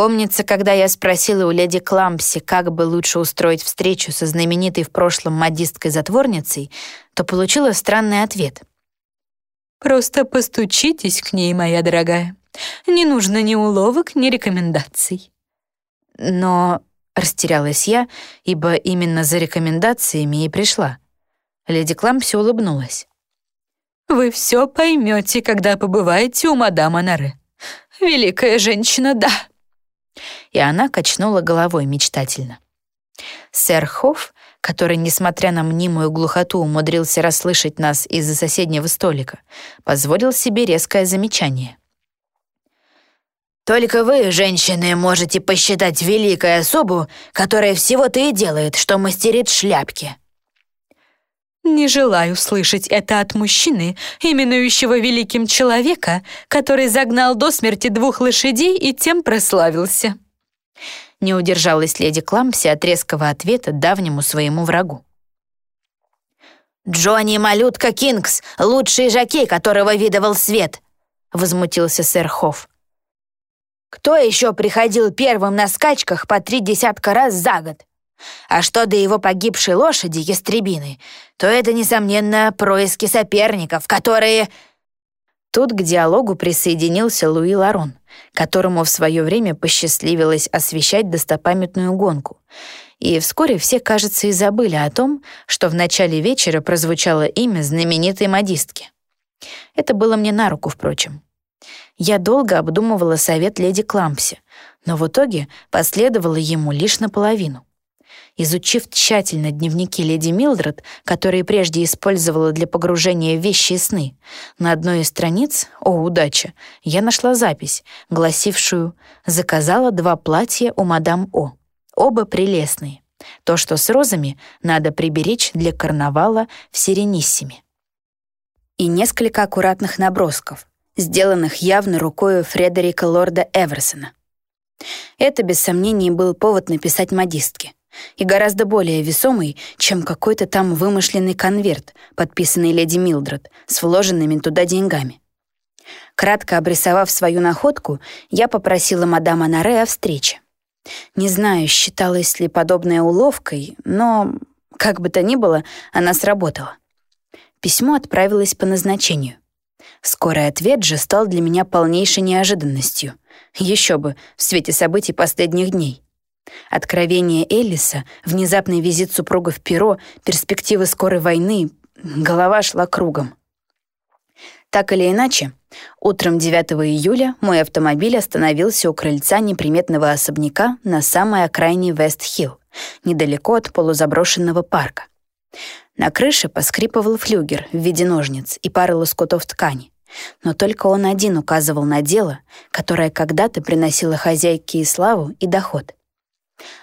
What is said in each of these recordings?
Помнится, когда я спросила у леди Клампси, как бы лучше устроить встречу со знаменитой в прошлом модисткой-затворницей, то получила странный ответ. «Просто постучитесь к ней, моя дорогая. Не нужно ни уловок, ни рекомендаций». Но растерялась я, ибо именно за рекомендациями и пришла. Леди Клампси улыбнулась. «Вы все поймете, когда побываете у мадам Анаре. Великая женщина, да!» И она качнула головой мечтательно. Сэр Хофф, который, несмотря на мнимую глухоту, умудрился расслышать нас из-за соседнего столика, позволил себе резкое замечание. «Только вы, женщины, можете посчитать великой особу, которая всего-то и делает, что мастерит шляпки». Не желаю слышать это от мужчины, именующего великим человека, который загнал до смерти двух лошадей и тем прославился. Не удержалась леди Клампси от резкого ответа давнему своему врагу. «Джонни Малютка Кингс, лучший жокей, которого видывал свет!» — возмутился сэр Хофф. «Кто еще приходил первым на скачках по три десятка раз за год? А что до его погибшей лошади, ястребины, то это, несомненно, происки соперников, которые...» Тут к диалогу присоединился Луи Ларон, которому в свое время посчастливилось освещать достопамятную гонку. И вскоре все, кажется, и забыли о том, что в начале вечера прозвучало имя знаменитой модистки. Это было мне на руку, впрочем. Я долго обдумывала совет леди Клампси, но в итоге последовала ему лишь наполовину. Изучив тщательно дневники леди Милдред, которые прежде использовала для погружения в вещи и сны, на одной из страниц, о, удача, я нашла запись, гласившую «Заказала два платья у мадам О. Оба прелестные. То, что с розами, надо приберечь для карнавала в Сирениссиме». И несколько аккуратных набросков, сделанных явно рукой Фредерика Лорда Эверсона. Это, без сомнений, был повод написать модистке и гораздо более весомый, чем какой-то там вымышленный конверт, подписанный леди Милдред, с вложенными туда деньгами. Кратко обрисовав свою находку, я попросила мадам Анаре о встрече. Не знаю, считалось ли подобное уловкой, но, как бы то ни было, она сработала. Письмо отправилось по назначению. Скорый ответ же стал для меня полнейшей неожиданностью. Еще бы, в свете событий последних дней. Откровение Эллиса, внезапный визит супруга в Перо, перспективы скорой войны, голова шла кругом. Так или иначе, утром 9 июля мой автомобиль остановился у крыльца неприметного особняка на самой окраине Вест-Хилл, недалеко от полузаброшенного парка. На крыше поскрипывал флюгер в виде ножниц и пары лоскутов ткани. Но только он один указывал на дело, которое когда-то приносило хозяйке и славу, и доход.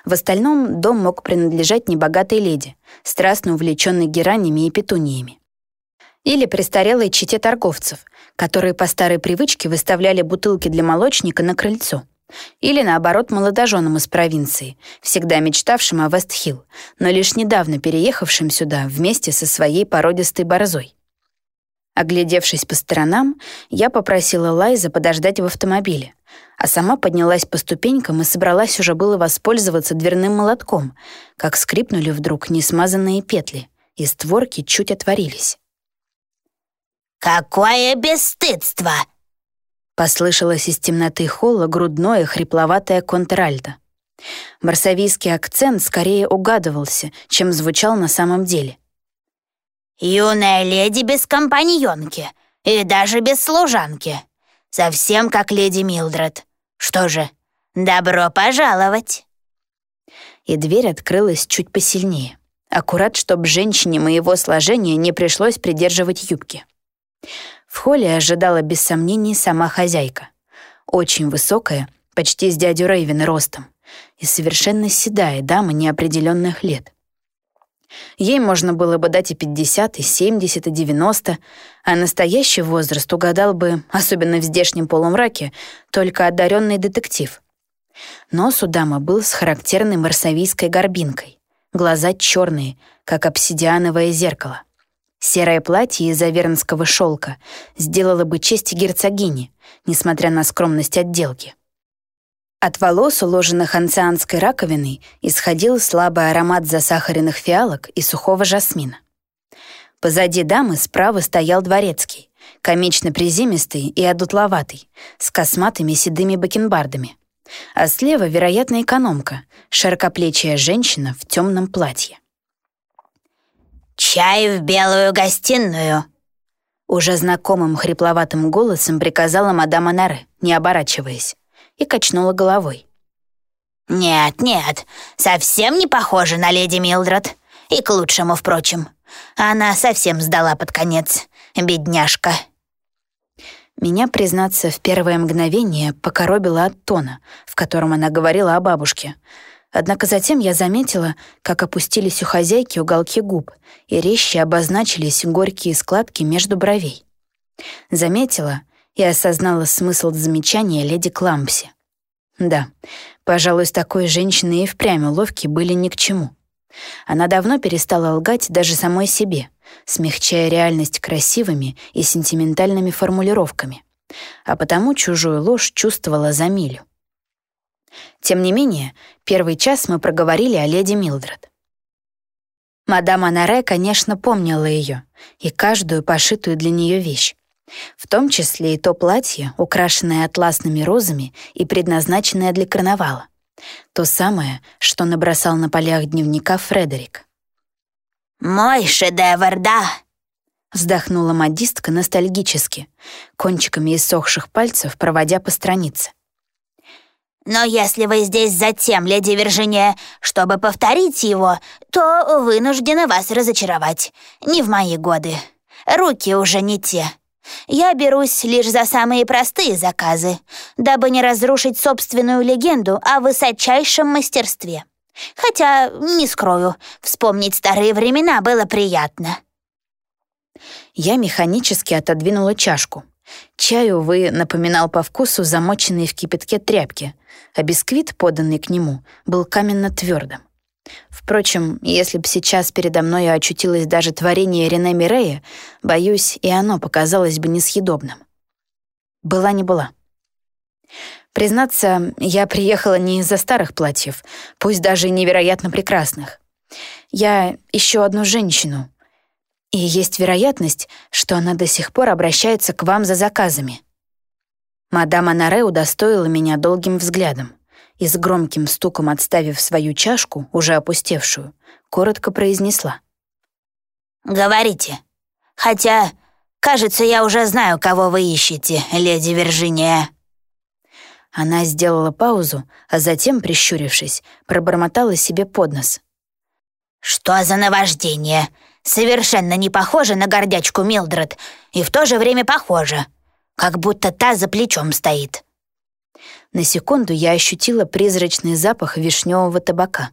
В остальном дом мог принадлежать небогатой леди, страстно увлеченной геранями и петуниями. Или престарелой чете торговцев, которые по старой привычке выставляли бутылки для молочника на крыльцо. Или, наоборот, молодоженам из провинции, всегда мечтавшим о Вестхилл, но лишь недавно переехавшим сюда вместе со своей породистой борзой. Оглядевшись по сторонам, я попросила Лайза подождать в автомобиле, а сама поднялась по ступенькам и собралась уже было воспользоваться дверным молотком, как скрипнули вдруг несмазанные петли, и створки чуть отворились. «Какое бесстыдство!» Послышалось из темноты холла грудное хрипловатое контральто. Марсавийский акцент скорее угадывался, чем звучал на самом деле — Юная леди без компаньонки и даже без служанки. Совсем как леди Милдред. Что же, добро пожаловать!» И дверь открылась чуть посильнее. Аккурат, чтобы женщине моего сложения не пришлось придерживать юбки. В холле ожидала без сомнений сама хозяйка. Очень высокая, почти с дядю Рейвен ростом, и совершенно седая дама неопределенных лет. Ей можно было бы дать и 50, и 70, и 90, а настоящий возраст угадал бы, особенно в здешнем полумраке, только одаренный детектив. Нос у дамы был с характерной марсавийской горбинкой, глаза черные, как обсидиановое зеркало. Серое платье из авернского шелка сделало бы честь герцогине, несмотря на скромность отделки. От волос, уложенных анцианской раковиной, исходил слабый аромат засахаренных фиалок и сухого жасмина. Позади дамы справа стоял дворецкий, комично приземистый и одутловатый, с косматыми седыми бакенбардами. А слева, вероятно, экономка, широкоплечья женщина в темном платье. «Чай в белую гостиную!» Уже знакомым хрипловатым голосом приказала мадам Анаре, не оборачиваясь и качнула головой. «Нет, нет, совсем не похожа на леди Милдред. И к лучшему, впрочем. Она совсем сдала под конец, бедняжка». Меня, признаться, в первое мгновение покоробило от тона, в котором она говорила о бабушке. Однако затем я заметила, как опустились у хозяйки уголки губ и резче обозначились горькие складки между бровей. Заметила и осознала смысл замечания леди Клампси. Да, пожалуй, с такой женщиной и впрямь уловки были ни к чему. Она давно перестала лгать даже самой себе, смягчая реальность красивыми и сентиментальными формулировками, а потому чужую ложь чувствовала за милю. Тем не менее, первый час мы проговорили о леди Милдред. Мадам Анаре, конечно, помнила ее и каждую пошитую для нее вещь, в том числе и то платье, украшенное атласными розами и предназначенное для карнавала. То самое, что набросал на полях дневника Фредерик. «Мой шедевр, да!» Вздохнула модистка ностальгически, кончиками иссохших пальцев проводя по странице. «Но если вы здесь затем, леди Виржиния, чтобы повторить его, то вынуждена вас разочаровать. Не в мои годы. Руки уже не те. Я берусь лишь за самые простые заказы, дабы не разрушить собственную легенду о высочайшем мастерстве. Хотя, не скрою, вспомнить старые времена было приятно. Я механически отодвинула чашку. Чай, увы, напоминал по вкусу замоченные в кипятке тряпки, а бисквит, поданный к нему, был каменно твердым. Впрочем, если б сейчас передо мной очутилось даже творение Рене Мирея, боюсь, и оно показалось бы несъедобным. Была не была. Признаться, я приехала не из-за старых платьев, пусть даже невероятно прекрасных. Я ищу одну женщину, и есть вероятность, что она до сих пор обращается к вам за заказами. Мадам Анаре удостоила меня долгим взглядом и с громким стуком отставив свою чашку, уже опустевшую, коротко произнесла. «Говорите. Хотя, кажется, я уже знаю, кого вы ищете, леди Виржиния». Она сделала паузу, а затем, прищурившись, пробормотала себе под нос. «Что за наваждение? Совершенно не похоже на гордячку Милдред, и в то же время похоже, как будто та за плечом стоит». На секунду я ощутила призрачный запах вишневого табака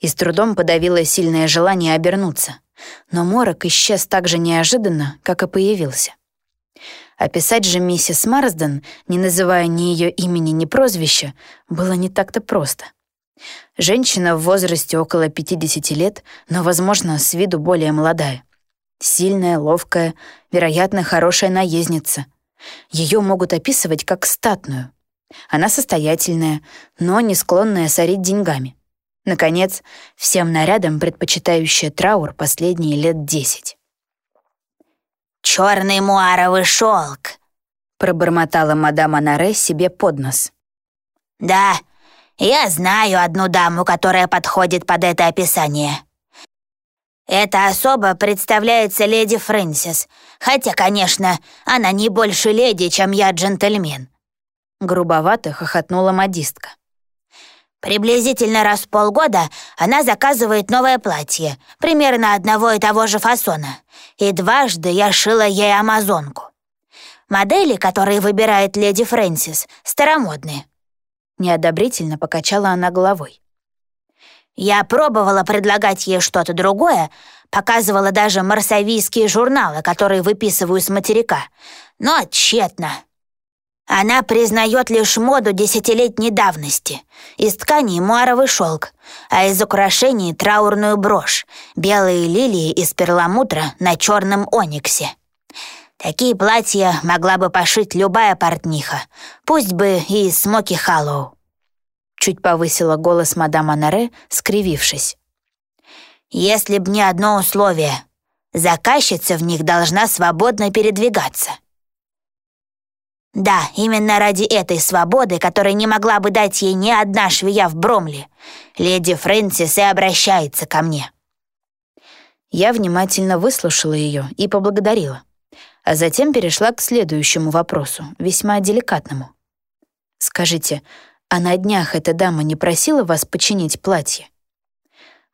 и с трудом подавила сильное желание обернуться. Но морок исчез так же неожиданно, как и появился. Описать же миссис Марсден, не называя ни ее имени, ни прозвища, было не так-то просто. Женщина в возрасте около 50 лет, но, возможно, с виду более молодая. Сильная, ловкая, вероятно, хорошая наездница. Ее могут описывать как статную. Она состоятельная, но не склонная сорить деньгами. Наконец, всем нарядам предпочитающая траур последние лет десять. «Черный муаровый шелк», — пробормотала мадам Анаре себе под нос. «Да, я знаю одну даму, которая подходит под это описание. Эта особа представляется леди Фрэнсис, хотя, конечно, она не больше леди, чем я джентльмен. Грубовато хохотнула модистка. Приблизительно раз в полгода она заказывает новое платье, примерно одного и того же фасона. И дважды я шила ей амазонку. Модели, которые выбирает леди Фрэнсис, старомодные. Неодобрительно покачала она головой. Я пробовала предлагать ей что-то другое, показывала даже марсавийские журналы, которые выписываю с материка, но тщетно. Она признает лишь моду десятилетней давности. Из ткани муаровый шелк, а из украшений траурную брошь, белые лилии из перламутра на черном ониксе. Такие платья могла бы пошить любая портниха, пусть бы и из Смоки Халлоу. чуть повысила голос мадам Анаре, скривившись. «Если б не одно условие, заказчица в них должна свободно передвигаться». Да, именно ради этой свободы, которой не могла бы дать ей ни одна швея в Бромли, леди Фрэнсис и обращается ко мне. Я внимательно выслушала ее и поблагодарила, а затем перешла к следующему вопросу, весьма деликатному. «Скажите, а на днях эта дама не просила вас починить платье?»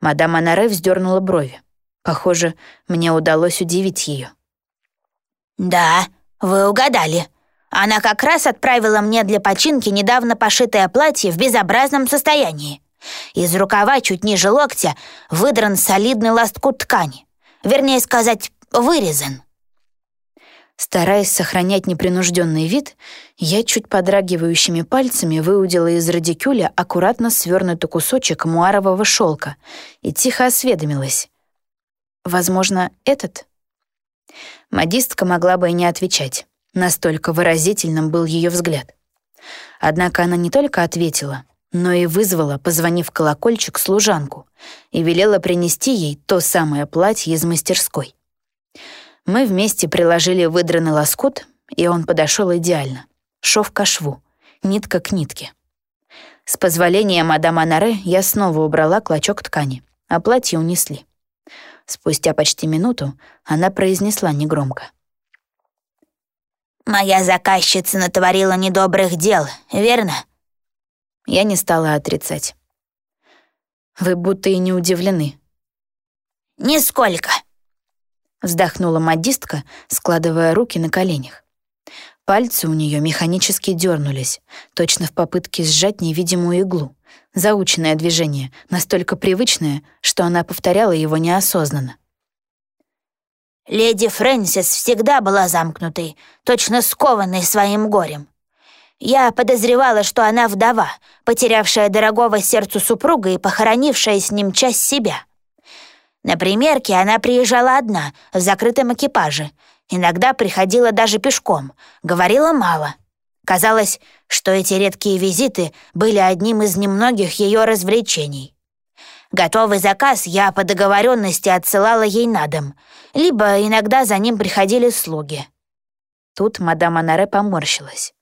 Мадам Анаре вздернула брови. Похоже, мне удалось удивить ее. «Да, вы угадали. Она как раз отправила мне для починки недавно пошитое платье в безобразном состоянии. Из рукава чуть ниже локтя выдран солидный ласткут ткани. Вернее сказать, вырезан. Стараясь сохранять непринужденный вид, я чуть подрагивающими пальцами выудила из радикюля аккуратно свернутый кусочек муарового шелка и тихо осведомилась. «Возможно, этот?» Модистка могла бы и не отвечать. Настолько выразительным был ее взгляд. Однако она не только ответила, но и вызвала, позвонив колокольчик, служанку и велела принести ей то самое платье из мастерской. Мы вместе приложили выдранный лоскут, и он подошел идеально. Шов ко шву, нитка к нитке. С позволения мадам Анаре я снова убрала клочок ткани, а платье унесли. Спустя почти минуту она произнесла негромко. «Моя заказчица натворила недобрых дел, верно?» Я не стала отрицать. «Вы будто и не удивлены». «Нисколько», — вздохнула модистка, складывая руки на коленях. Пальцы у нее механически дернулись, точно в попытке сжать невидимую иглу. Заученное движение, настолько привычное, что она повторяла его неосознанно. Леди Фрэнсис всегда была замкнутой, точно скованной своим горем. Я подозревала, что она вдова, потерявшая дорогого сердцу супруга и похоронившая с ним часть себя. На примерке она приезжала одна, в закрытом экипаже. Иногда приходила даже пешком, говорила мало. Казалось, что эти редкие визиты были одним из немногих ее развлечений. Готовый заказ я по договоренности отсылала ей на дом, либо иногда за ним приходили слуги. Тут мадам Анаре поморщилась.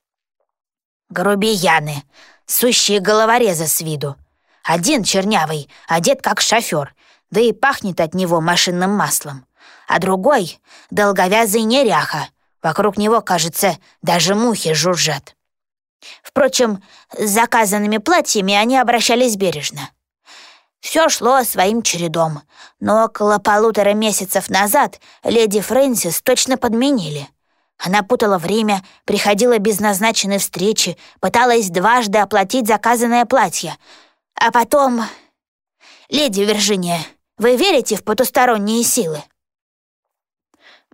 Грубияны, сущие головорезы с виду. Один чернявый, одет как шофер, да и пахнет от него машинным маслом. А другой — долговязый неряха. Вокруг него, кажется, даже мухи жужжат. Впрочем, с заказанными платьями они обращались бережно. Все шло своим чередом, но около полутора месяцев назад леди Фрэнсис точно подменили. Она путала время, приходила без назначенной встречи, пыталась дважды оплатить заказанное платье. А потом... «Леди Виржиния, вы верите в потусторонние силы?»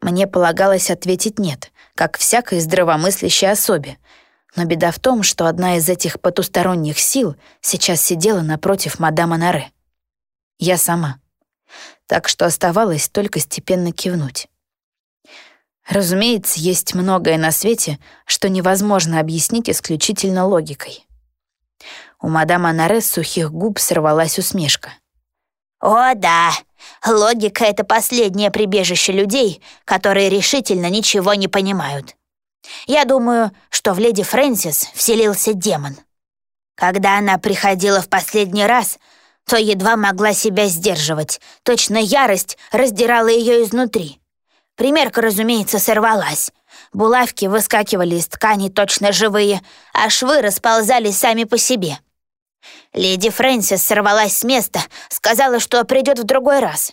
Мне полагалось ответить «нет», как всякой здравомыслящей особе, но беда в том, что одна из этих потусторонних сил сейчас сидела напротив мадама Наре. Я сама. Так что оставалось только степенно кивнуть. Разумеется, есть многое на свете, что невозможно объяснить исключительно логикой. У мадам Анаре с сухих губ сорвалась усмешка. «О, да, логика — это последнее прибежище людей, которые решительно ничего не понимают. Я думаю, что в леди Фрэнсис вселился демон. Когда она приходила в последний раз — то едва могла себя сдерживать. Точно ярость раздирала ее изнутри. Примерка, разумеется, сорвалась. Булавки выскакивали из ткани точно живые, а швы расползались сами по себе. Леди Фрэнсис сорвалась с места, сказала, что придет в другой раз.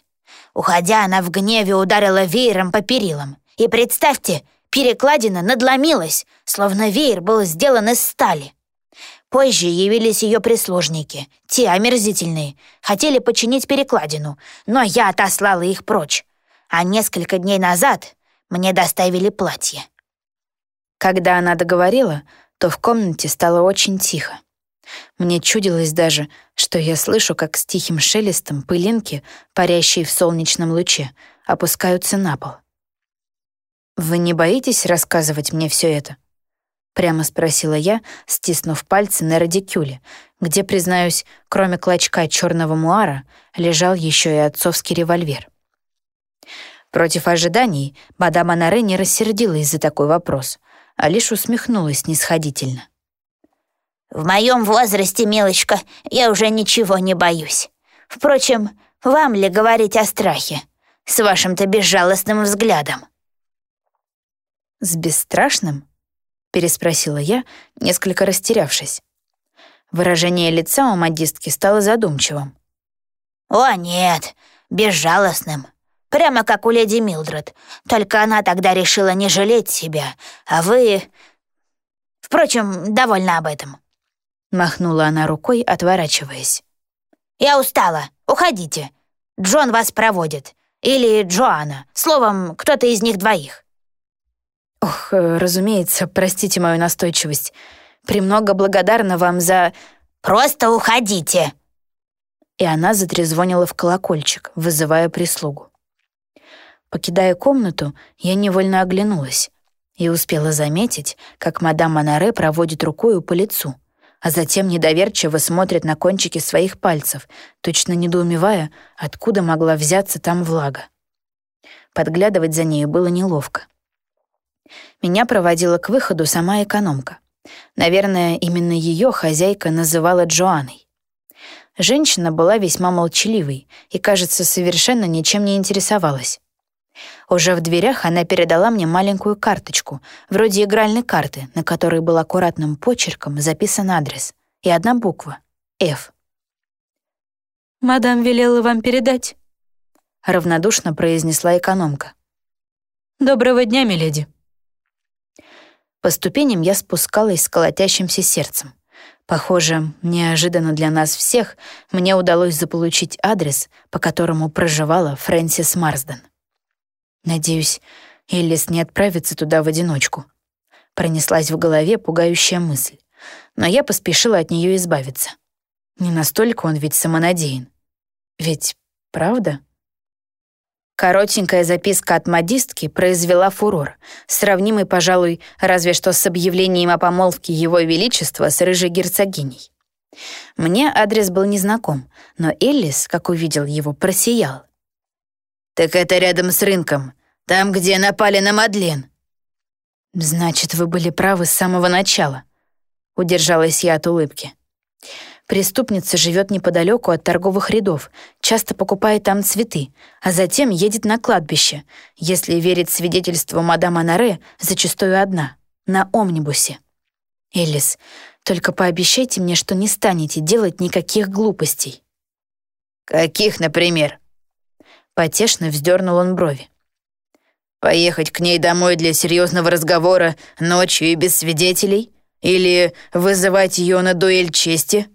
Уходя, она в гневе ударила веером по перилам. И представьте, перекладина надломилась, словно веер был сделан из стали. Позже явились ее прислужники, те омерзительные, хотели починить перекладину, но я отослала их прочь. А несколько дней назад мне доставили платье. Когда она договорила, то в комнате стало очень тихо. Мне чудилось даже, что я слышу, как с тихим шелестом пылинки, парящие в солнечном луче, опускаются на пол. «Вы не боитесь рассказывать мне все это?» Прямо спросила я, стиснув пальцы на радикюле, где, признаюсь, кроме клочка черного муара, лежал еще и отцовский револьвер. Против ожиданий мадам Анаре не рассердилась за такой вопрос, а лишь усмехнулась снисходительно. «В моем возрасте, милочка, я уже ничего не боюсь. Впрочем, вам ли говорить о страхе? С вашим-то безжалостным взглядом?» «С бесстрашным?» — переспросила я, несколько растерявшись. Выражение лица у модистки стало задумчивым. «О, нет, безжалостным. Прямо как у леди Милдред. Только она тогда решила не жалеть себя, а вы... Впрочем, довольна об этом». Махнула она рукой, отворачиваясь. «Я устала. Уходите. Джон вас проводит. Или Джоанна. Словом, кто-то из них двоих». «Ох, э, разумеется, простите мою настойчивость. Премного благодарна вам за...» «Просто уходите!» И она затрезвонила в колокольчик, вызывая прислугу. Покидая комнату, я невольно оглянулась и успела заметить, как мадам Монаре проводит рукою по лицу, а затем недоверчиво смотрит на кончики своих пальцев, точно недоумевая, откуда могла взяться там влага. Подглядывать за нею было неловко. Меня проводила к выходу сама экономка. Наверное, именно ее хозяйка называла Джоанной. Женщина была весьма молчаливой и, кажется, совершенно ничем не интересовалась. Уже в дверях она передала мне маленькую карточку, вроде игральной карты, на которой был аккуратным почерком записан адрес и одна буква — «Ф». «Мадам велела вам передать», — равнодушно произнесла экономка. «Доброго дня, миледи». По ступеням я спускалась с колотящимся сердцем. Похоже, неожиданно для нас всех мне удалось заполучить адрес, по которому проживала Фрэнсис Марсден. Надеюсь, Эллис не отправится туда в одиночку. Пронеслась в голове пугающая мысль, но я поспешила от нее избавиться. Не настолько он ведь самонадеян. Ведь правда? Коротенькая записка от модистки произвела фурор, сравнимый, пожалуй, разве что с объявлением о помолвке Его Величества с рыжей герцогиней. Мне адрес был незнаком, но Эллис, как увидел его, просиял. «Так это рядом с рынком, там, где напали на Мадлен». «Значит, вы были правы с самого начала», — удержалась я от улыбки. Преступница живет неподалеку от торговых рядов, часто покупает там цветы, а затем едет на кладбище, если верить свидетельству мадам Анаре, зачастую одна, на омнибусе. Элис, только пообещайте мне, что не станете делать никаких глупостей. «Каких, например?» Потешно вздернул он брови. «Поехать к ней домой для серьезного разговора ночью и без свидетелей? Или вызывать ее на дуэль чести?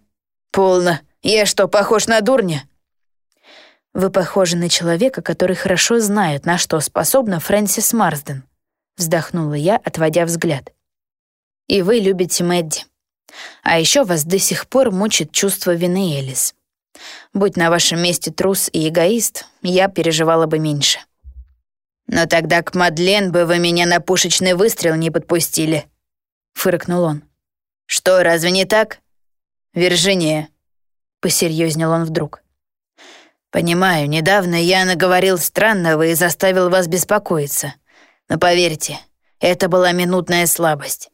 Полно. Я что, похож на дурня?» «Вы похожи на человека, который хорошо знает, на что способна Фрэнсис Марсден», вздохнула я, отводя взгляд. «И вы любите Мэдди. А еще вас до сих пор мучит чувство вины Элис. Будь на вашем месте трус и эгоист, я переживала бы меньше. «Но тогда к Мадлен бы вы меня на пушечный выстрел не подпустили», — фыркнул он. «Что, разве не так?» «Виржиния», — посерьезнел он вдруг. «Понимаю, недавно я наговорил странного и заставил вас беспокоиться. Но поверьте, это была минутная слабость.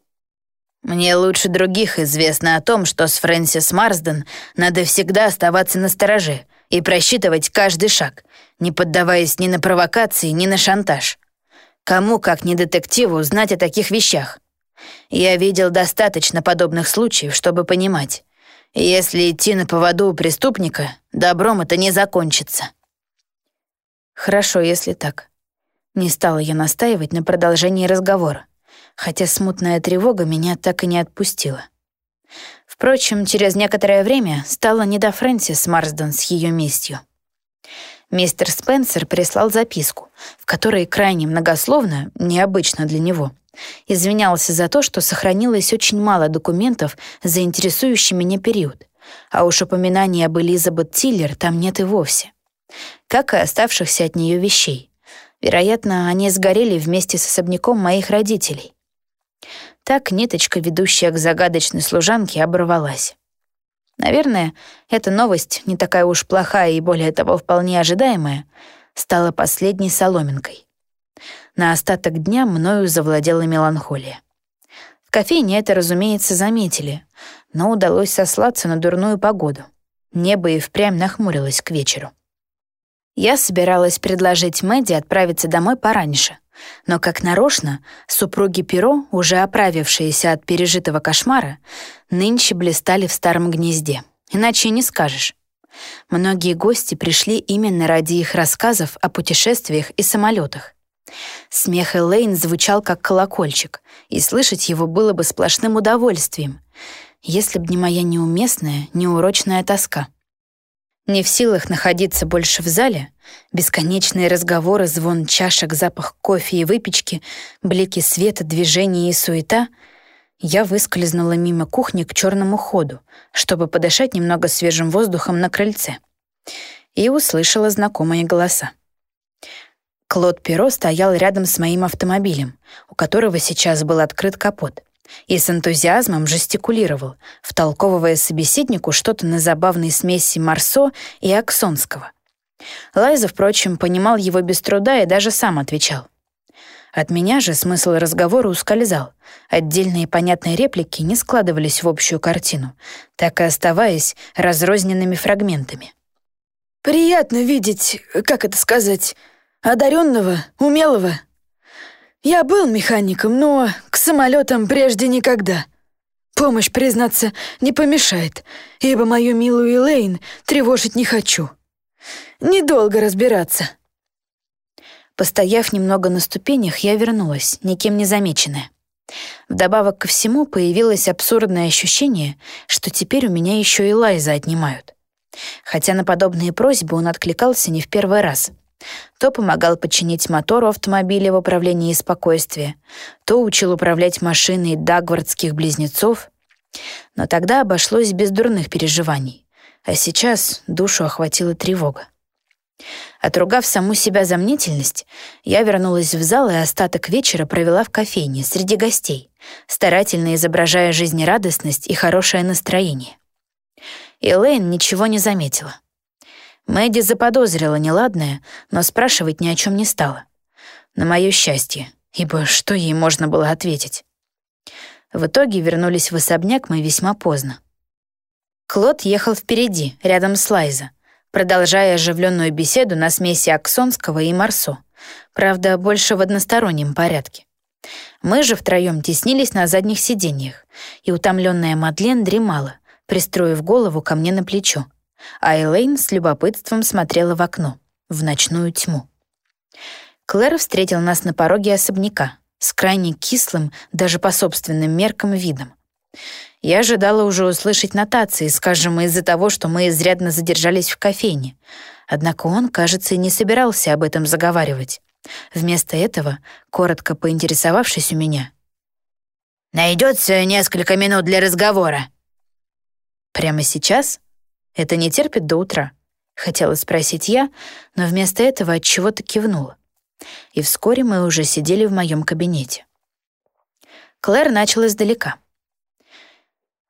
Мне лучше других известно о том, что с Фрэнсис Марсден надо всегда оставаться на стороже и просчитывать каждый шаг, не поддаваясь ни на провокации, ни на шантаж. Кому, как не детективу, знать о таких вещах? Я видел достаточно подобных случаев, чтобы понимать. Если идти на поводу у преступника, добром это не закончится. Хорошо, если так. Не стала я настаивать на продолжении разговора хотя смутная тревога меня так и не отпустила. Впрочем, через некоторое время стало не до Фрэнсис Марсден с ее местью. Мистер Спенсер прислал записку, в которой крайне многословно, необычно для него, извинялся за то, что сохранилось очень мало документов за интересующий меня период, а уж упоминаний об Элизабет Тиллер там нет и вовсе, как и оставшихся от нее вещей. Вероятно, они сгорели вместе с особняком моих родителей. Так ниточка, ведущая к загадочной служанке, оборвалась. Наверное, эта новость, не такая уж плохая и более того вполне ожидаемая, стала последней соломинкой. На остаток дня мною завладела меланхолия. В кофейне это, разумеется, заметили, но удалось сослаться на дурную погоду. Небо и впрямь нахмурилось к вечеру. Я собиралась предложить Мэдди отправиться домой пораньше, но, как нарочно, супруги Перо, уже оправившиеся от пережитого кошмара, нынче блистали в старом гнезде. Иначе не скажешь. Многие гости пришли именно ради их рассказов о путешествиях и самолетах. Смех Элейн звучал как колокольчик, и слышать его было бы сплошным удовольствием, если б не моя неуместная, неурочная тоска. Не в силах находиться больше в зале, бесконечные разговоры, звон чашек, запах кофе и выпечки, блики света, движения и суета, я выскользнула мимо кухни к черному ходу, чтобы подышать немного свежим воздухом на крыльце, и услышала знакомые голоса. Клод Перо стоял рядом с моим автомобилем, у которого сейчас был открыт капот — и с энтузиазмом жестикулировал, втолковывая собеседнику что-то на забавной смеси Марсо и Аксонского. Лайза, впрочем, понимал его без труда и даже сам отвечал. От меня же смысл разговора ускользал. Отдельные понятные реплики не складывались в общую картину, так и оставаясь разрозненными фрагментами. «Приятно видеть, как это сказать, одаренного, умелого, я был механиком, но к самолетам прежде никогда. Помощь, признаться, не помешает, ибо мою милую Элейн тревожить не хочу. Недолго разбираться. Постояв немного на ступенях, я вернулась, никем не замеченная. Вдобавок ко всему появилось абсурдное ощущение, что теперь у меня еще и Лайза отнимают. Хотя на подобные просьбы он откликался не в первый раз — то помогал починить мотор автомобиля в управлении спокойствия, то учил управлять машиной дагвардских близнецов. Но тогда обошлось без дурных переживаний. А сейчас душу охватила тревога. Отругав саму себя за мнительность, я вернулась в зал и остаток вечера провела в кофейне среди гостей, старательно изображая жизнерадостность и хорошее настроение. Элейн ничего не заметила. Мэдди заподозрила неладное, но спрашивать ни о чем не стала. На мое счастье, ибо что ей можно было ответить? В итоге вернулись в особняк мы весьма поздно. Клод ехал впереди, рядом с Лайза, продолжая оживленную беседу на смеси Аксонского и Марсо, правда, больше в одностороннем порядке. Мы же втроем теснились на задних сиденьях, и утомленная Мадлен дремала, пристроив голову ко мне на плечо а Элейн с любопытством смотрела в окно, в ночную тьму. Клэр встретил нас на пороге особняка, с крайне кислым, даже по собственным меркам, видом. Я ожидала уже услышать нотации, скажем, из-за того, что мы изрядно задержались в кофейне. Однако он, кажется, не собирался об этом заговаривать. Вместо этого, коротко поинтересовавшись у меня, «Найдется несколько минут для разговора». «Прямо сейчас?» Это не терпит до утра?» — хотела спросить я, но вместо этого от чего-то кивнула. И вскоре мы уже сидели в моем кабинете. Клэр начал издалека.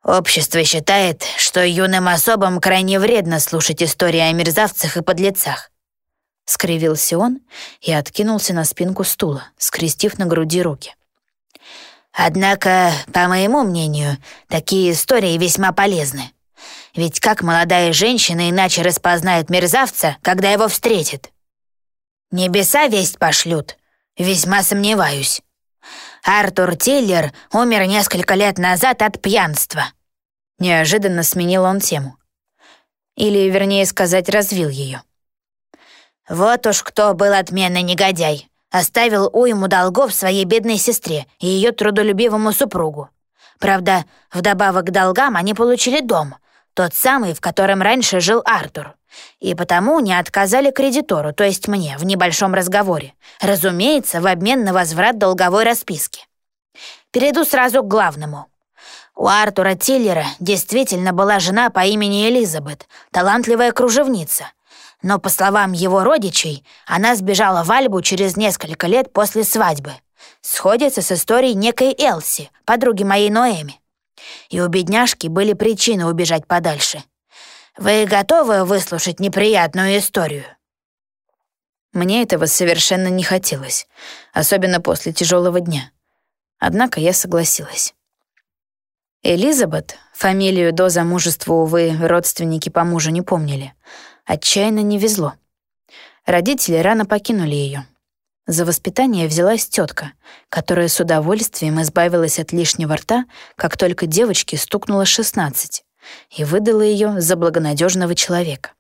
«Общество считает, что юным особам крайне вредно слушать истории о мерзавцах и подлецах», — скривился он и откинулся на спинку стула, скрестив на груди руки. «Однако, по моему мнению, такие истории весьма полезны. Ведь как молодая женщина иначе распознает мерзавца, когда его встретит? Небеса весть пошлют. Весьма сомневаюсь. Артур Тиллер умер несколько лет назад от пьянства. Неожиданно сменил он тему. Или, вернее сказать, развил ее. Вот уж кто был отменный негодяй. Оставил уйму долгов своей бедной сестре и ее трудолюбивому супругу. Правда, вдобавок к долгам они получили дом, тот самый, в котором раньше жил Артур. И потому не отказали кредитору, то есть мне, в небольшом разговоре. Разумеется, в обмен на возврат долговой расписки. Перейду сразу к главному. У Артура Тиллера действительно была жена по имени Элизабет, талантливая кружевница. Но, по словам его родичей, она сбежала в Альбу через несколько лет после свадьбы. Сходится с историей некой Элси, подруги моей Ноэми. И у бедняжки были причины убежать подальше. Вы готовы выслушать неприятную историю?» Мне этого совершенно не хотелось, особенно после тяжелого дня. Однако я согласилась. Элизабет, фамилию до замужества, увы, родственники по мужу не помнили, отчаянно не везло. Родители рано покинули ее. За воспитание взялась тетка, которая с удовольствием избавилась от лишнего рта, как только девочке стукнуло 16, и выдала ее за благонадежного человека.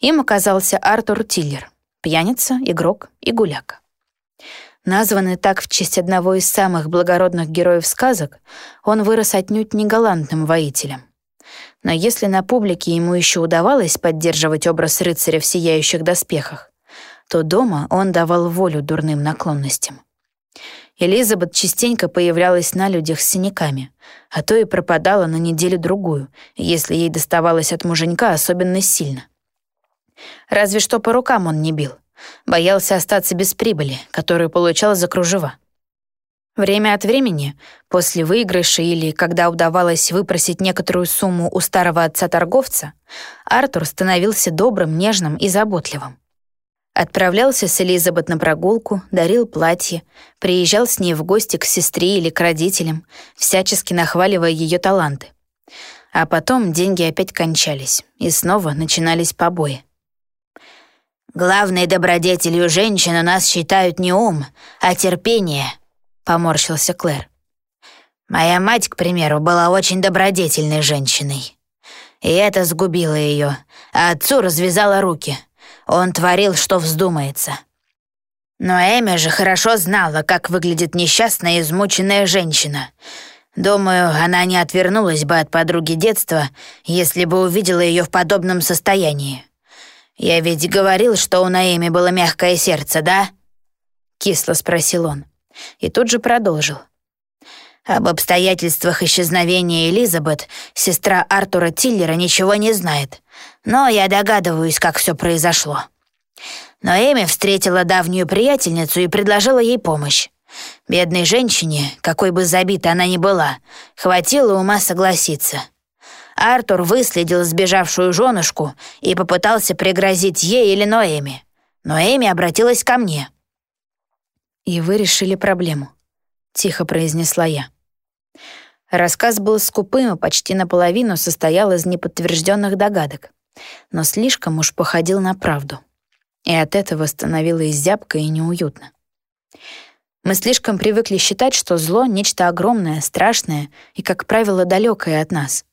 Им оказался Артур Тиллер, пьяница, игрок и гуляка. Названный так в честь одного из самых благородных героев сказок, он вырос отнюдь не галантным воителем. Но если на публике ему еще удавалось поддерживать образ рыцаря в сияющих доспехах, то дома он давал волю дурным наклонностям. Элизабет частенько появлялась на людях с синяками, а то и пропадала на неделю-другую, если ей доставалось от муженька особенно сильно. Разве что по рукам он не бил. Боялся остаться без прибыли, которую получал за кружева. Время от времени, после выигрыша или когда удавалось выпросить некоторую сумму у старого отца-торговца, Артур становился добрым, нежным и заботливым. Отправлялся с Элизабет на прогулку, дарил платье, приезжал с ней в гости к сестре или к родителям, всячески нахваливая ее таланты. А потом деньги опять кончались, и снова начинались побои. «Главной добродетелью женщин у нас считают не ум, а терпение», — поморщился Клэр. «Моя мать, к примеру, была очень добродетельной женщиной. И это сгубило ее, а отцу развязала руки. Он творил, что вздумается». Но Эми же хорошо знала, как выглядит несчастная измученная женщина. Думаю, она не отвернулась бы от подруги детства, если бы увидела ее в подобном состоянии. «Я ведь говорил, что у Наэми было мягкое сердце, да?» Кисло спросил он. И тут же продолжил. Об обстоятельствах исчезновения Элизабет сестра Артура Тиллера ничего не знает, но я догадываюсь, как все произошло. Но Эми встретила давнюю приятельницу и предложила ей помощь. Бедной женщине, какой бы забитой она ни была, хватило ума согласиться. Артур выследил сбежавшую женушку и попытался пригрозить ей или Ноэми. Но Эми обратилась ко мне. «И вы решили проблему», — тихо произнесла я. Рассказ был скупым и почти наполовину состоял из неподтвержденных догадок, но слишком уж походил на правду. И от этого становилось зябко и неуютно. Мы слишком привыкли считать, что зло — нечто огромное, страшное и, как правило, далекое от нас —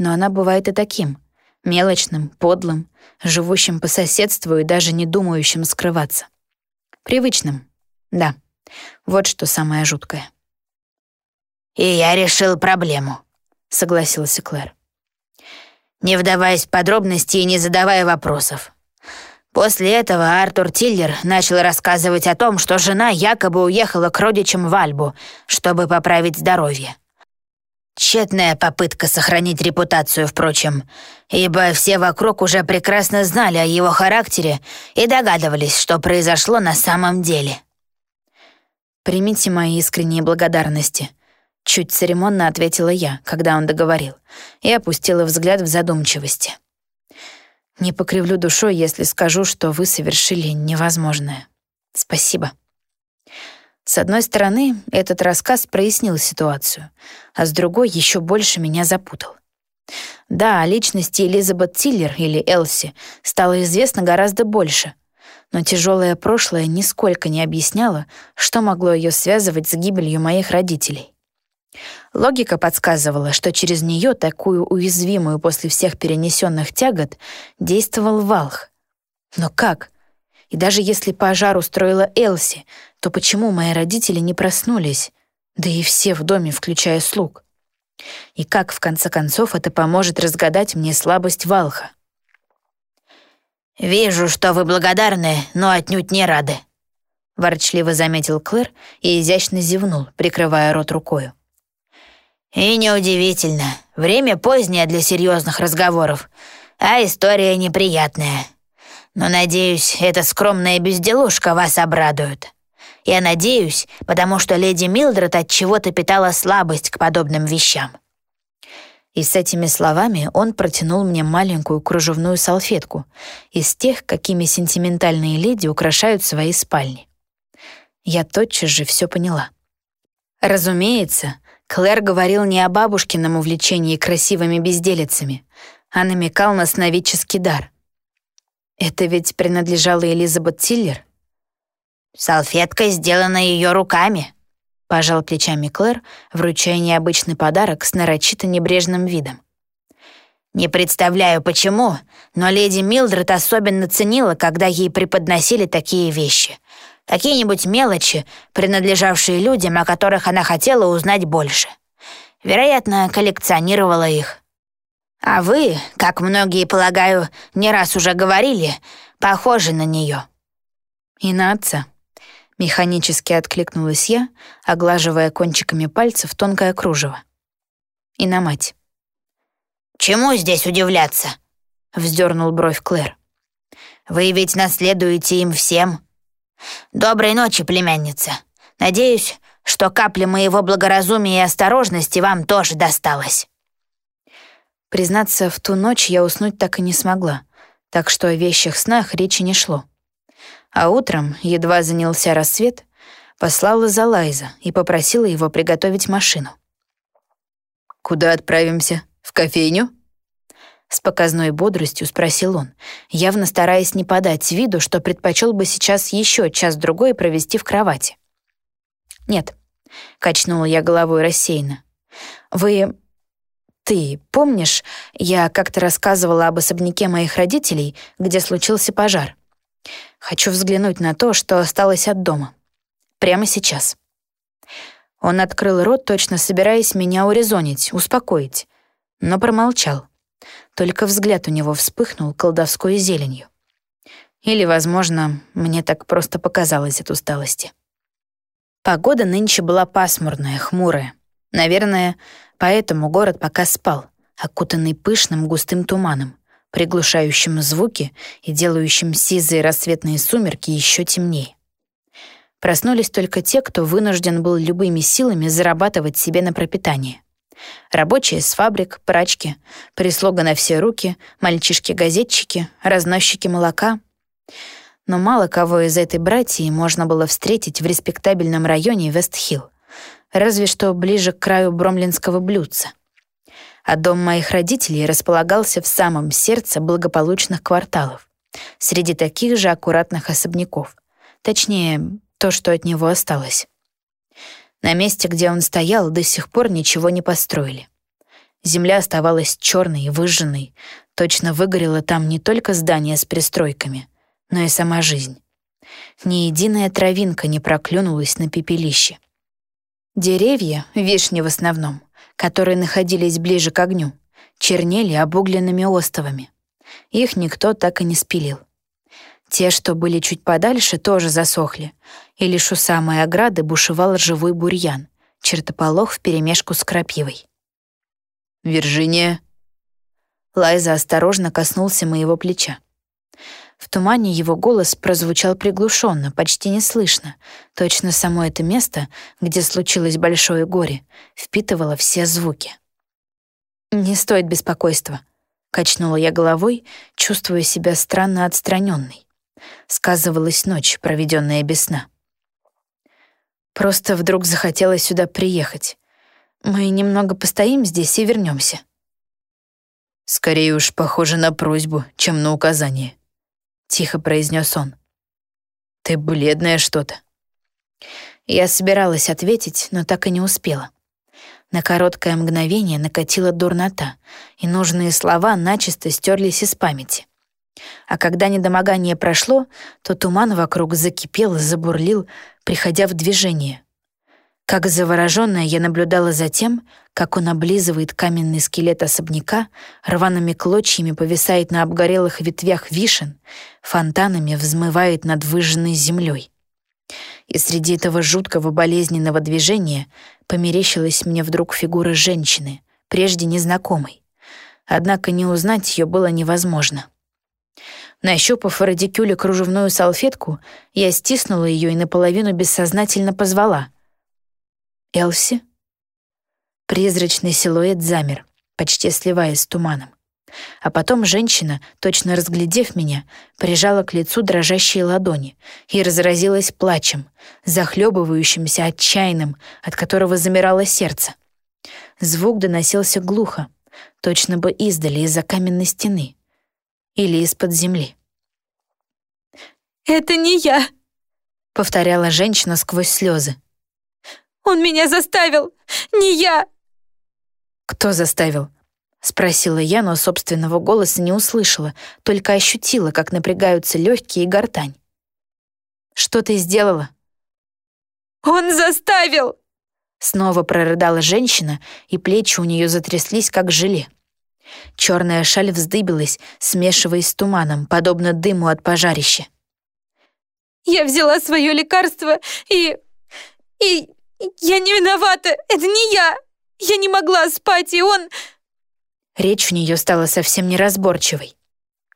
но она бывает и таким — мелочным, подлым, живущим по соседству и даже не думающим скрываться. Привычным, да. Вот что самое жуткое. «И я решил проблему», — согласился Клэр. Не вдаваясь в подробности и не задавая вопросов. После этого Артур Тиллер начал рассказывать о том, что жена якобы уехала к родичам в Альбу, чтобы поправить здоровье. Тщетная попытка сохранить репутацию, впрочем, ибо все вокруг уже прекрасно знали о его характере и догадывались, что произошло на самом деле. «Примите мои искренние благодарности», — чуть церемонно ответила я, когда он договорил, и опустила взгляд в задумчивости. «Не покривлю душой, если скажу, что вы совершили невозможное. Спасибо». С одной стороны, этот рассказ прояснил ситуацию, а с другой еще больше меня запутал. Да, о личности Элизабет Тиллер или Элси стало известно гораздо больше, но тяжелое прошлое нисколько не объясняло, что могло ее связывать с гибелью моих родителей. Логика подсказывала, что через нее, такую уязвимую после всех перенесенных тягот, действовал Валх. Но как? И даже если пожар устроила Элси, то почему мои родители не проснулись? Да и все в доме, включая слуг. И как, в конце концов, это поможет разгадать мне слабость Валха? «Вижу, что вы благодарны, но отнюдь не рады», — ворчливо заметил Клэр и изящно зевнул, прикрывая рот рукою. «И неудивительно. Время позднее для серьезных разговоров, а история неприятная. Но, надеюсь, эта скромная безделушка вас обрадует. Я надеюсь, потому что леди Милдред от чего-то питала слабость к подобным вещам. И с этими словами он протянул мне маленькую кружевную салфетку из тех, какими сентиментальные леди украшают свои спальни. Я тотчас же все поняла. Разумеется, Клэр говорил не о бабушкином увлечении красивыми безделицами, а намекал на сновидческий дар. Это ведь принадлежало Элизабет Тиллер? «Салфетка сделана ее руками», — пожал плечами Клэр, вручая необычный подарок с нарочито небрежным видом. «Не представляю, почему, но леди Милдред особенно ценила, когда ей преподносили такие вещи. Какие-нибудь мелочи, принадлежавшие людям, о которых она хотела узнать больше. Вероятно, коллекционировала их. А вы, как многие, полагаю, не раз уже говорили, похожи на нее. И на отца. Механически откликнулась я, оглаживая кончиками пальцев тонкое кружево. И на мать. «Чему здесь удивляться?» — вздернул бровь Клэр. «Вы ведь наследуете им всем. Доброй ночи, племянница. Надеюсь, что капля моего благоразумия и осторожности вам тоже досталась». Признаться, в ту ночь я уснуть так и не смогла, так что о вещах снах речи не шло. А утром, едва занялся рассвет, послала за Лайза и попросила его приготовить машину. «Куда отправимся? В кофейню?» С показной бодростью спросил он, явно стараясь не подать виду, что предпочел бы сейчас еще час-другой провести в кровати. «Нет», — качнула я головой рассеянно. «Вы ты помнишь, я как-то рассказывала об особняке моих родителей, где случился пожар? Хочу взглянуть на то, что осталось от дома. Прямо сейчас». Он открыл рот, точно собираясь меня урезонить, успокоить, но промолчал. Только взгляд у него вспыхнул колдовской зеленью. Или, возможно, мне так просто показалось от усталости. Погода нынче была пасмурная, хмурая. Наверное, Поэтому город пока спал, окутанный пышным густым туманом, приглушающим звуки и делающим сизые рассветные сумерки еще темнее. Проснулись только те, кто вынужден был любыми силами зарабатывать себе на пропитание. Рабочие с фабрик, прачки, прислуга на все руки, мальчишки-газетчики, разносчики молока. Но мало кого из этой братьи можно было встретить в респектабельном районе Вестхилл разве что ближе к краю бромлинского блюдца. А дом моих родителей располагался в самом сердце благополучных кварталов, среди таких же аккуратных особняков. Точнее, то, что от него осталось. На месте, где он стоял, до сих пор ничего не построили. Земля оставалась черной и выжженной, точно выгорело там не только здание с пристройками, но и сама жизнь. Ни единая травинка не проклюнулась на пепелище — Деревья, вишни в основном, которые находились ближе к огню, чернели обугленными остовами. Их никто так и не спилил. Те, что были чуть подальше, тоже засохли, и лишь у самой ограды бушевал живой бурьян, чертополох вперемешку с крапивой. «Виржиния?» Лайза осторожно коснулся моего плеча. В тумане его голос прозвучал приглушенно, почти неслышно. Точно само это место, где случилось большое горе, впитывало все звуки. «Не стоит беспокойства», — качнула я головой, чувствуя себя странно отстраненной. Сказывалась ночь, проведенная без сна. Просто вдруг захотелось сюда приехать. Мы немного постоим здесь и вернемся. Скорее уж похоже на просьбу, чем на указание тихо произнес он. «Ты бледная что-то». Я собиралась ответить, но так и не успела. На короткое мгновение накатила дурнота, и нужные слова начисто стерлись из памяти. А когда недомогание прошло, то туман вокруг закипел забурлил, приходя в движение. Как заворожённая я наблюдала за тем, как он облизывает каменный скелет особняка, рваными клочьями повисает на обгорелых ветвях вишен, фонтанами взмывает над выжженной землей. И среди этого жуткого болезненного движения померещилась мне вдруг фигура женщины, прежде незнакомой. Однако не узнать ее было невозможно. Нащупав в радикюле кружевную салфетку, я стиснула ее и наполовину бессознательно позвала — Элси? Призрачный силуэт замер, почти сливаясь с туманом. А потом женщина, точно разглядев меня, прижала к лицу дрожащие ладони и разразилась плачем, захлебывающимся отчаянным, от которого замирало сердце. Звук доносился глухо, точно бы издали из-за каменной стены или из-под земли. «Это не я!» — повторяла женщина сквозь слезы. «Он меня заставил! Не я!» «Кто заставил?» — спросила я, но собственного голоса не услышала, только ощутила, как напрягаются легкие и гортань. «Что ты сделала?» «Он заставил!» Снова прорыдала женщина, и плечи у нее затряслись, как желе. Черная шаль вздыбилась, смешиваясь с туманом, подобно дыму от пожарища. «Я взяла свое лекарство и... и... я не виновата! Это не я! Я не могла спать, и он...» Речь у нее стала совсем неразборчивой.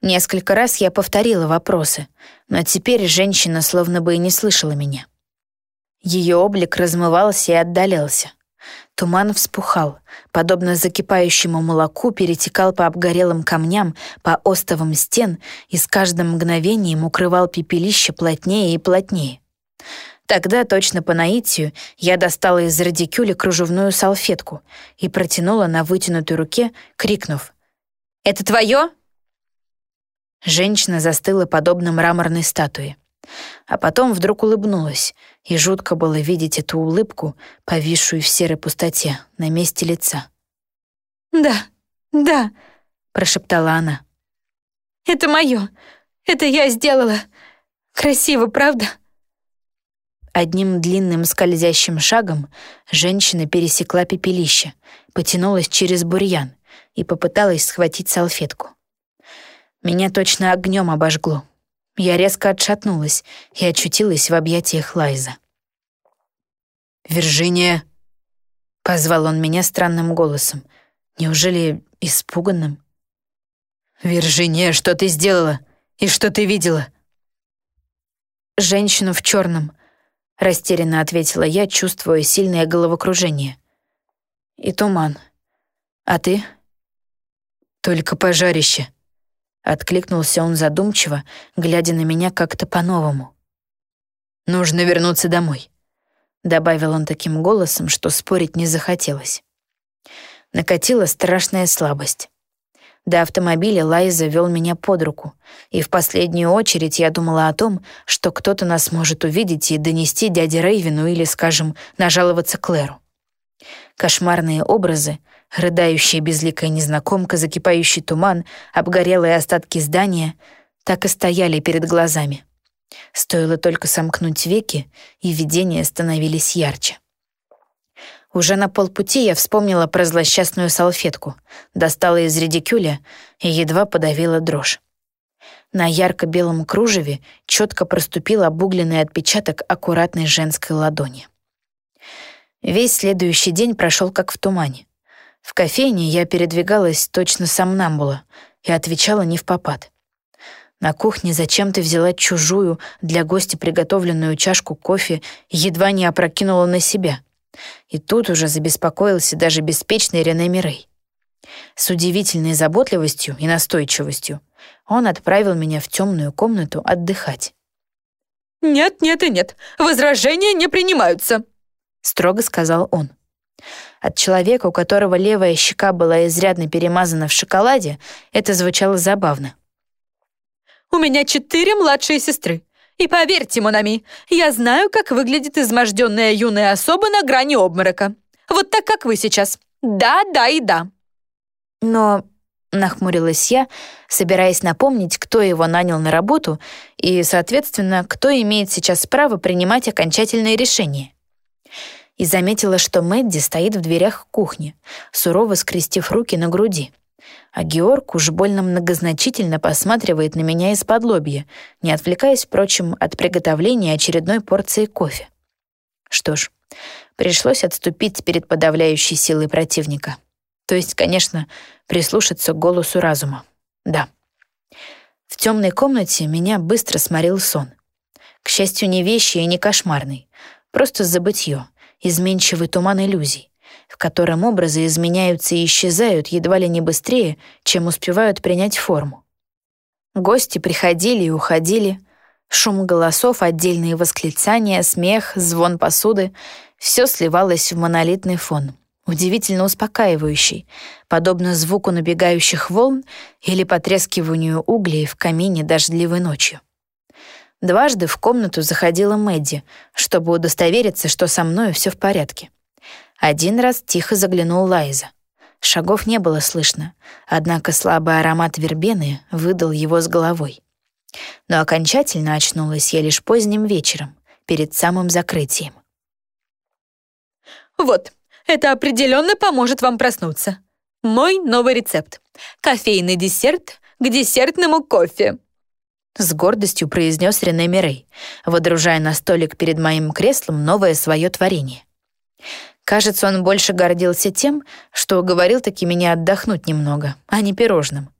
Несколько раз я повторила вопросы, но теперь женщина словно бы и не слышала меня. Ее облик размывался и отдалялся. Туман вспухал, подобно закипающему молоку, перетекал по обгорелым камням, по остовам стен и с каждым мгновением укрывал пепелище плотнее и плотнее. Тогда, точно по наитию, я достала из радикюля кружевную салфетку и протянула на вытянутой руке, крикнув «Это твое?» Женщина застыла подобно мраморной статуе. А потом вдруг улыбнулась, и жутко было видеть эту улыбку, повисшую в серой пустоте, на месте лица. «Да, да», — прошептала она. «Это мое. Это я сделала. Красиво, правда?» Одним длинным скользящим шагом женщина пересекла пепелище, потянулась через бурьян и попыталась схватить салфетку. Меня точно огнем обожгло. Я резко отшатнулась и очутилась в объятиях Лайза. «Виржиния!» — позвал он меня странным голосом. Неужели испуганным? «Виржиния, что ты сделала? И что ты видела?» «Женщину в черном», — растерянно ответила я, чувствуя сильное головокружение. «И туман. А ты?» «Только пожарище», — откликнулся он задумчиво, глядя на меня как-то по-новому. «Нужно вернуться домой», — добавил он таким голосом, что спорить не захотелось. Накатила страшная слабость. До автомобиля Лайза вел меня под руку, и в последнюю очередь я думала о том, что кто-то нас может увидеть и донести дяде Рейвину или, скажем, нажаловаться Клэру. Кошмарные образы, рыдающая безликая незнакомка, закипающий туман, обгорелые остатки здания так и стояли перед глазами. Стоило только сомкнуть веки, и видения становились ярче. Уже на полпути я вспомнила про злосчастную салфетку, достала из редикюля и едва подавила дрожь. На ярко-белом кружеве четко проступил обугленный отпечаток аккуратной женской ладони. Весь следующий день прошел как в тумане. В кофейне я передвигалась точно сомнамбула и отвечала не в попад. На кухне зачем ты взяла чужую для гостя приготовленную чашку кофе и едва не опрокинула на себя — и тут уже забеспокоился даже беспечный Рене Мирей. С удивительной заботливостью и настойчивостью он отправил меня в темную комнату отдыхать. «Нет, нет и нет, возражения не принимаются», — строго сказал он. От человека, у которого левая щека была изрядно перемазана в шоколаде, это звучало забавно. «У меня четыре младшие сестры. И поверьте, Монами, я знаю, как выглядит изможденная юная особа на грани обморока. Вот так, как вы сейчас. Да, да и да. Но нахмурилась я, собираясь напомнить, кто его нанял на работу и, соответственно, кто имеет сейчас право принимать окончательные решения. И заметила, что Мэдди стоит в дверях кухни, сурово скрестив руки на груди. А Георг уж больно многозначительно посматривает на меня из-под лобья, не отвлекаясь, впрочем, от приготовления очередной порции кофе. Что ж, пришлось отступить перед подавляющей силой противника. То есть, конечно, прислушаться к голосу разума. Да. В темной комнате меня быстро сморил сон. К счастью, не вещи и не кошмарный, просто забытье, изменчивый туман иллюзий, в котором образы изменяются и исчезают едва ли не быстрее, чем успевают принять форму. Гости приходили и уходили, шум голосов, отдельные восклицания, смех, звон посуды — все сливалось в монолитный фон, удивительно успокаивающий, подобно звуку набегающих волн или потрескиванию углей в камине дождливой ночью. Дважды в комнату заходила Мэдди, чтобы удостовериться, что со мной все в порядке. Один раз тихо заглянул Лайза. Шагов не было слышно, однако слабый аромат вербены выдал его с головой. Но окончательно очнулась я лишь поздним вечером, перед самым закрытием. «Вот, это определенно поможет вам проснуться. Мой новый рецепт. Кофейный десерт к десертному кофе». С гордостью произнес Рене Мирей, водружая на столик перед моим креслом новое свое творение. Кажется, он больше гордился тем, что уговорил таки меня отдохнуть немного, а не пирожным.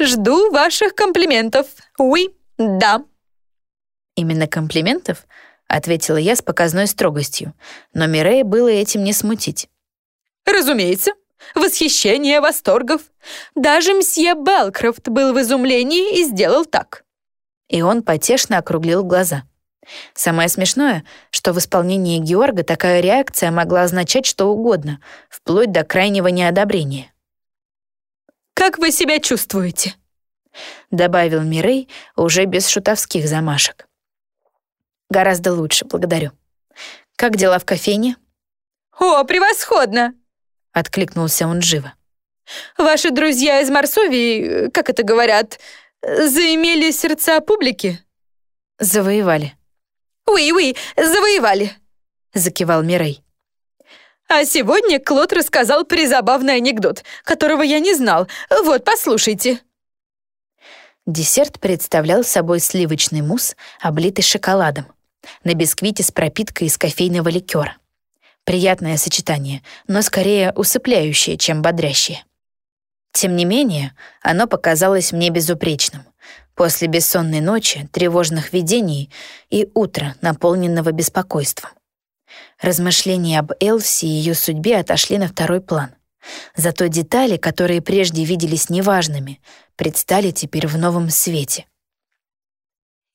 «Жду ваших комплиментов. Уи, да». «Именно комплиментов?» — ответила я с показной строгостью, но Мирей было этим не смутить. «Разумеется восхищения, восторгов. Даже мсье Белкрофт был в изумлении и сделал так. И он потешно округлил глаза. Самое смешное, что в исполнении Георга такая реакция могла означать что угодно, вплоть до крайнего неодобрения. «Как вы себя чувствуете?» — добавил Мирей уже без шутовских замашек. «Гораздо лучше, благодарю. Как дела в кофейне?» «О, превосходно!» Откликнулся он живо. «Ваши друзья из Марсовии, как это говорят, заимели сердца публики?» «Завоевали». «Уи-уи, завоевали», — закивал Мирей. «А сегодня Клод рассказал призабавный анекдот, которого я не знал. Вот, послушайте». Десерт представлял собой сливочный мусс, облитый шоколадом, на бисквите с пропиткой из кофейного ликера. Приятное сочетание, но скорее усыпляющее, чем бодрящее. Тем не менее, оно показалось мне безупречным. После бессонной ночи, тревожных видений и утра, наполненного беспокойством. Размышления об Элси и ее судьбе отошли на второй план. Зато детали, которые прежде виделись неважными, предстали теперь в новом свете.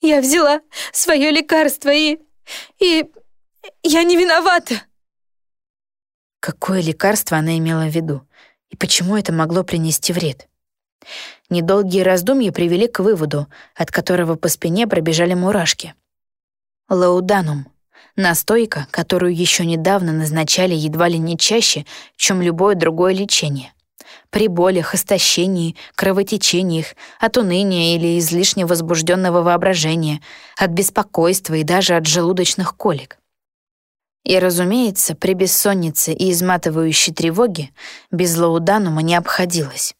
«Я взяла свое лекарство и... и... я не виновата!» Какое лекарство она имела в виду? И почему это могло принести вред? Недолгие раздумья привели к выводу, от которого по спине пробежали мурашки. Лауданум — настойка, которую еще недавно назначали едва ли не чаще, чем любое другое лечение. При болях, истощении, кровотечениях, от уныния или излишне возбужденного воображения, от беспокойства и даже от желудочных колик. И, разумеется, при бессоннице и изматывающей тревоге без лауданума не обходилось.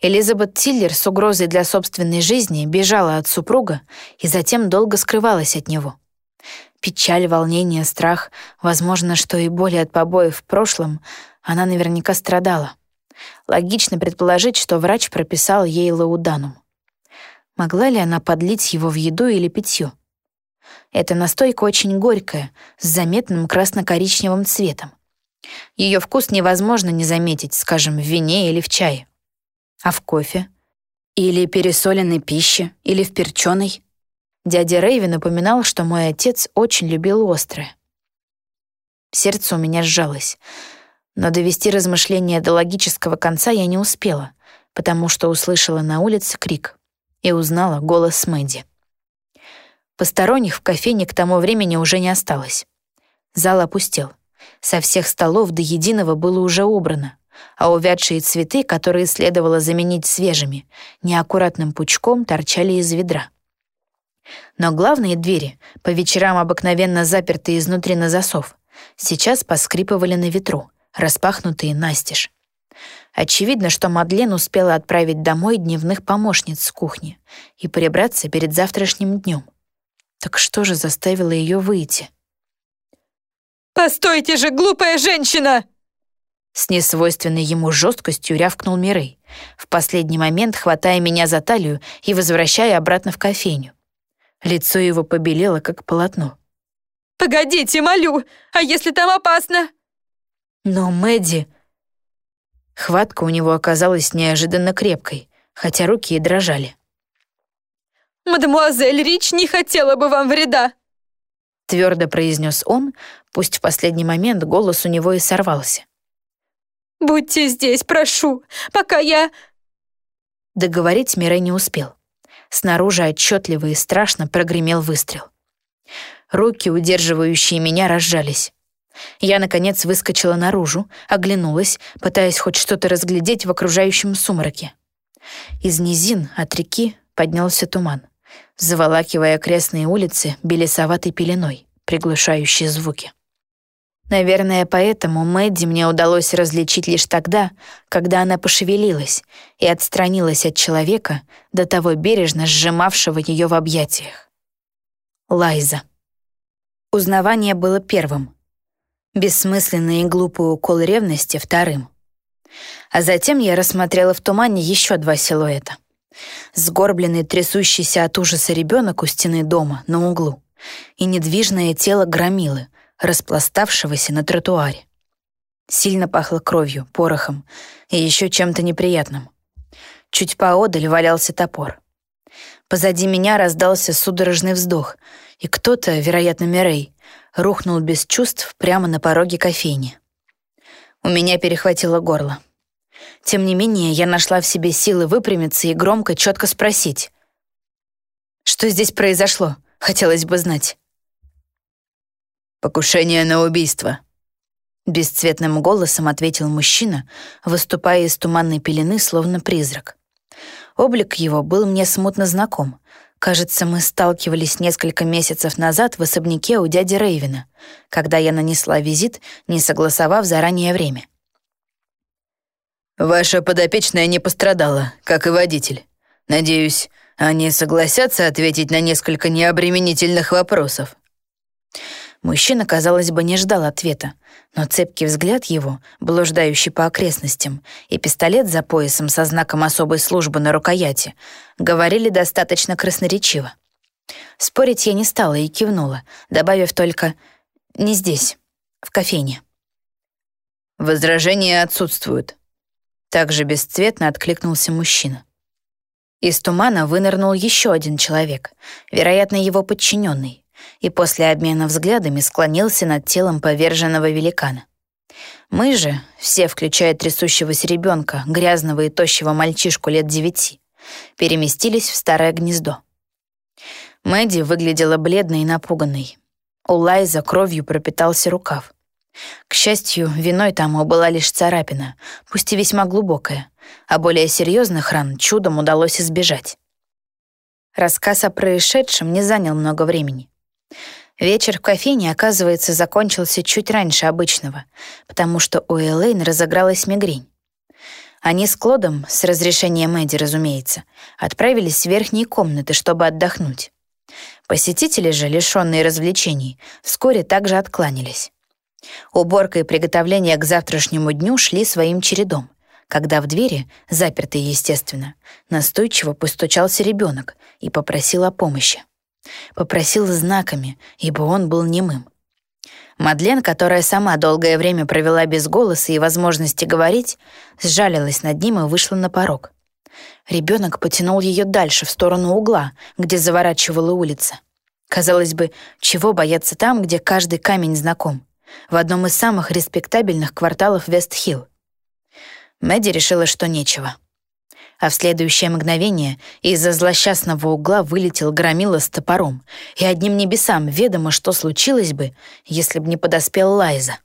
Элизабет Тиллер с угрозой для собственной жизни бежала от супруга и затем долго скрывалась от него. Печаль, волнение, страх, возможно, что и боли от побоев в прошлом, она наверняка страдала. Логично предположить, что врач прописал ей лауданум. Могла ли она подлить его в еду или питье? Эта настойка очень горькая, с заметным красно-коричневым цветом. Ее вкус невозможно не заметить, скажем, в вине или в чае. А в кофе? Или пересоленной пище, или в перченой? Дядя Рэйви напоминал, что мой отец очень любил острое. Сердце у меня сжалось. Но довести размышления до логического конца я не успела, потому что услышала на улице крик и узнала голос Мэдди. Посторонних в кофейне к тому времени уже не осталось. Зал опустел. Со всех столов до единого было уже убрано, а увядшие цветы, которые следовало заменить свежими, неаккуратным пучком торчали из ведра. Но главные двери, по вечерам обыкновенно запертые изнутри на засов, сейчас поскрипывали на ветру, распахнутые настежь. Очевидно, что Мадлен успела отправить домой дневных помощниц с кухни и прибраться перед завтрашним днем. Так что же заставило ее выйти? «Постойте же, глупая женщина!» С несвойственной ему жесткостью рявкнул Мирей, в последний момент хватая меня за талию и возвращая обратно в кофейню. Лицо его побелело, как полотно. «Погодите, молю! А если там опасно?» Но Мэдди... Хватка у него оказалась неожиданно крепкой, хотя руки и дрожали. «Мадемуазель Рич не хотела бы вам вреда!» Твердо произнес он, пусть в последний момент голос у него и сорвался. «Будьте здесь, прошу, пока я...» Договорить Мирей не успел. Снаружи отчетливо и страшно прогремел выстрел. Руки, удерживающие меня, разжались. Я, наконец, выскочила наружу, оглянулась, пытаясь хоть что-то разглядеть в окружающем сумраке. Из низин от реки поднялся туман, заволакивая окрестные улицы белесоватой пеленой, приглушающей звуки. Наверное, поэтому Мэдди мне удалось различить лишь тогда, когда она пошевелилась и отстранилась от человека, до того бережно сжимавшего ее в объятиях. Лайза. Узнавание было первым. Бессмысленный и глупый укол ревности — вторым. А затем я рассмотрела в тумане еще два силуэта. Сгорбленный, трясущийся от ужаса ребенок у стены дома на углу и недвижное тело громилы — распластавшегося на тротуаре. Сильно пахло кровью, порохом и еще чем-то неприятным. Чуть поодаль валялся топор. Позади меня раздался судорожный вздох, и кто-то, вероятно, Мирей, рухнул без чувств прямо на пороге кофейни. У меня перехватило горло. Тем не менее, я нашла в себе силы выпрямиться и громко, четко спросить. «Что здесь произошло? Хотелось бы знать». «Покушение на убийство», — бесцветным голосом ответил мужчина, выступая из туманной пелены, словно призрак. Облик его был мне смутно знаком. Кажется, мы сталкивались несколько месяцев назад в особняке у дяди Рейвина, когда я нанесла визит, не согласовав заранее время. «Ваша подопечная не пострадала, как и водитель. Надеюсь, они согласятся ответить на несколько необременительных вопросов». Мужчина, казалось бы, не ждал ответа, но цепкий взгляд его, блуждающий по окрестностям, и пистолет за поясом со знаком особой службы на рукояти говорили достаточно красноречиво. Спорить я не стала и кивнула, добавив только «не здесь, в кофейне». «Возражения отсутствуют», — также бесцветно откликнулся мужчина. Из тумана вынырнул еще один человек, вероятно, его подчиненный и после обмена взглядами склонился над телом поверженного великана. Мы же, все, включая трясущегося ребенка, грязного и тощего мальчишку лет девяти, переместились в старое гнездо. Мэдди выглядела бледной и напуганной. У Лайза кровью пропитался рукав. К счастью, виной тому была лишь царапина, пусть и весьма глубокая, а более серьезных ран чудом удалось избежать. Рассказ о происшедшем не занял много времени. Вечер в кофейне, оказывается, закончился чуть раньше обычного, потому что у Элейн разыгралась мигрень. Они с Клодом, с разрешения Мэдди, разумеется, отправились в верхние комнаты, чтобы отдохнуть. Посетители же, лишенные развлечений, вскоре также откланялись. Уборка и приготовление к завтрашнему дню шли своим чередом, когда в двери, запертые, естественно, настойчиво постучался ребенок и попросил о помощи. Попросил знаками, ибо он был немым. Мадлен, которая сама долгое время провела без голоса и возможности говорить, сжалилась над ним и вышла на порог. Ребенок потянул ее дальше, в сторону угла, где заворачивала улица. Казалось бы, чего бояться там, где каждый камень знаком? В одном из самых респектабельных кварталов Вест-Хилл. Мэдди решила, что нечего а в следующее мгновение из-за злосчастного угла вылетел громила с топором, и одним небесам ведомо, что случилось бы, если бы не подоспел Лайза.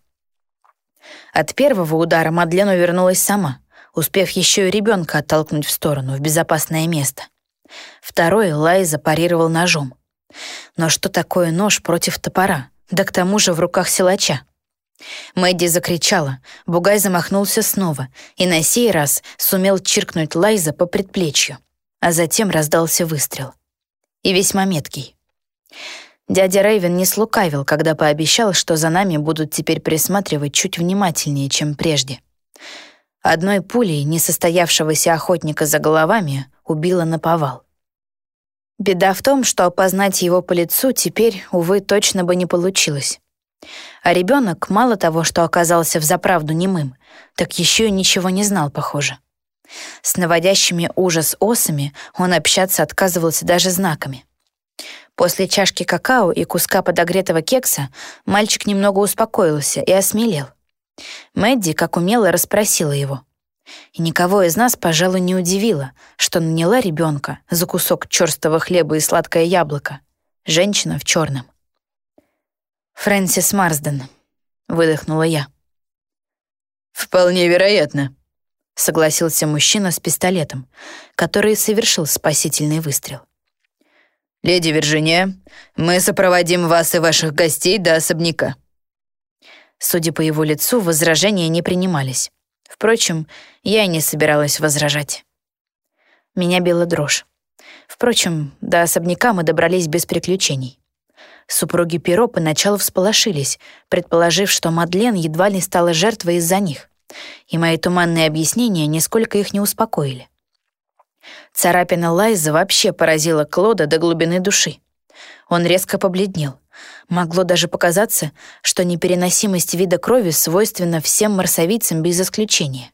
От первого удара Мадлен увернулась сама, успев еще и ребенка оттолкнуть в сторону, в безопасное место. Второй Лайза парировал ножом. Но что такое нож против топора? Да к тому же в руках силача. Мэдди закричала, Бугай замахнулся снова и на сей раз сумел чиркнуть Лайза по предплечью, а затем раздался выстрел. И весьма меткий. Дядя Рейвен не слукавил, когда пообещал, что за нами будут теперь присматривать чуть внимательнее, чем прежде. Одной пулей несостоявшегося охотника за головами убило наповал. Беда в том, что опознать его по лицу теперь, увы, точно бы не получилось. А ребенок мало того, что оказался в заправду немым, так еще и ничего не знал, похоже. С наводящими ужас осами он общаться отказывался даже знаками. После чашки какао и куска подогретого кекса мальчик немного успокоился и осмелел. Мэдди, как умело, расспросила его. И никого из нас, пожалуй, не удивило, что наняла ребенка за кусок черстого хлеба и сладкое яблоко. Женщина в черном. «Фрэнсис Марсден», — выдохнула я. «Вполне вероятно», — согласился мужчина с пистолетом, который совершил спасительный выстрел. «Леди Вирджиния, мы сопроводим вас и ваших гостей до особняка». Судя по его лицу, возражения не принимались. Впрочем, я и не собиралась возражать. Меня била дрожь. Впрочем, до особняка мы добрались без приключений. Супруги Перо поначалу всполошились, предположив, что Мадлен едва ли стала жертвой из-за них. И мои туманные объяснения нисколько их не успокоили. Царапина Лайза вообще поразила Клода до глубины души. Он резко побледнел. Могло даже показаться, что непереносимость вида крови свойственна всем марсовицам без исключения.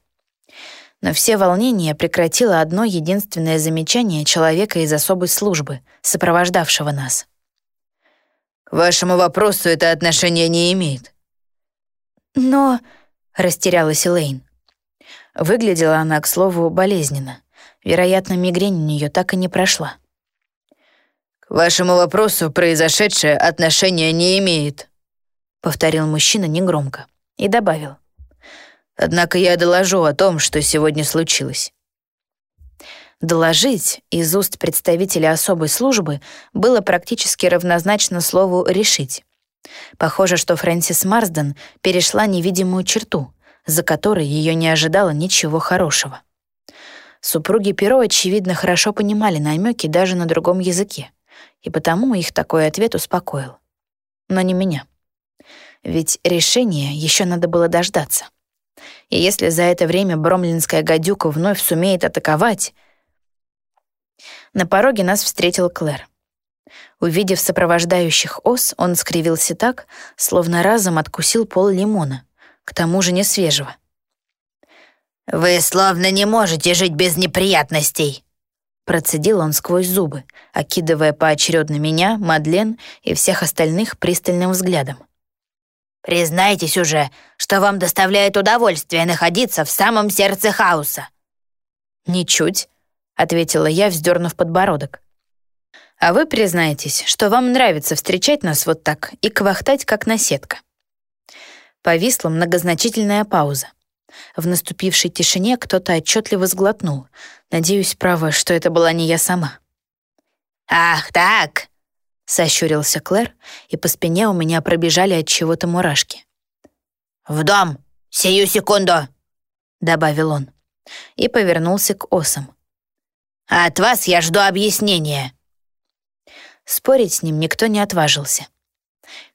Но все волнения прекратило одно единственное замечание человека из особой службы, сопровождавшего нас. «К вашему вопросу это отношение не имеет». «Но...» — растерялась Элейн. Выглядела она, к слову, болезненно. Вероятно, мигрень у нее так и не прошла. «К вашему вопросу произошедшее отношения не имеет», — повторил мужчина негромко и добавил. «Однако я доложу о том, что сегодня случилось». Доложить из уст представителя особой службы было практически равнозначно слову «решить». Похоже, что Фрэнсис Марсден перешла невидимую черту, за которой ее не ожидало ничего хорошего. Супруги Перо, очевидно, хорошо понимали намеки даже на другом языке, и потому их такой ответ успокоил. Но не меня. Ведь решение еще надо было дождаться. И если за это время бромлинская гадюка вновь сумеет атаковать, на пороге нас встретил Клэр. Увидев сопровождающих ос, он скривился так, словно разом откусил пол лимона, к тому же не свежего. «Вы словно не можете жить без неприятностей», Процедил он сквозь зубы, окидывая поочередно меня, Мадлен и всех остальных пристальным взглядом. «Признайтесь уже, что вам доставляет удовольствие находиться в самом сердце хаоса». «Ничуть», ответила я, вздернув подбородок. «А вы признаетесь, что вам нравится встречать нас вот так и квахтать, как наседка?» Повисла многозначительная пауза. В наступившей тишине кто-то отчетливо сглотнул. Надеюсь, право, что это была не я сама. «Ах, так!» — сощурился Клэр, и по спине у меня пробежали от чего-то мурашки. «В дом! Сию секунду!» — добавил он. И повернулся к осам. От вас я жду объяснения». Спорить с ним никто не отважился.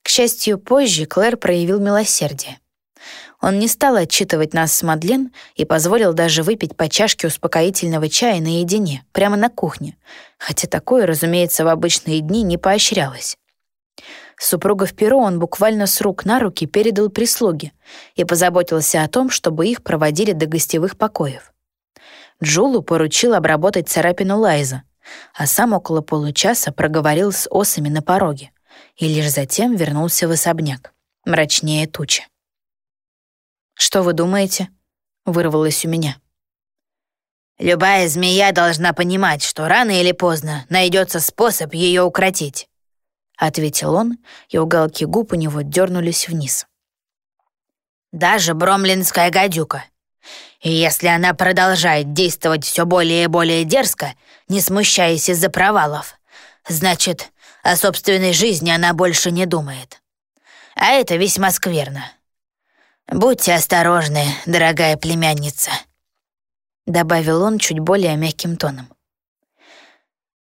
К счастью, позже Клэр проявил милосердие. Он не стал отчитывать нас с Мадлен и позволил даже выпить по чашке успокоительного чая наедине, прямо на кухне, хотя такое, разумеется, в обычные дни не поощрялось. Супругов Перо он буквально с рук на руки передал прислуге и позаботился о том, чтобы их проводили до гостевых покоев. Джулу поручил обработать царапину Лайза, а сам около получаса проговорил с осами на пороге и лишь затем вернулся в особняк, мрачнее тучи. «Что вы думаете?» — вырвалось у меня. «Любая змея должна понимать, что рано или поздно найдется способ ее укротить», — ответил он, и уголки губ у него дернулись вниз. «Даже бромлинская гадюка. И если она продолжает действовать все более и более дерзко, не смущаясь из-за провалов, значит, о собственной жизни она больше не думает. А это весьма скверно. Будьте осторожны, дорогая племянница», — добавил он чуть более мягким тоном.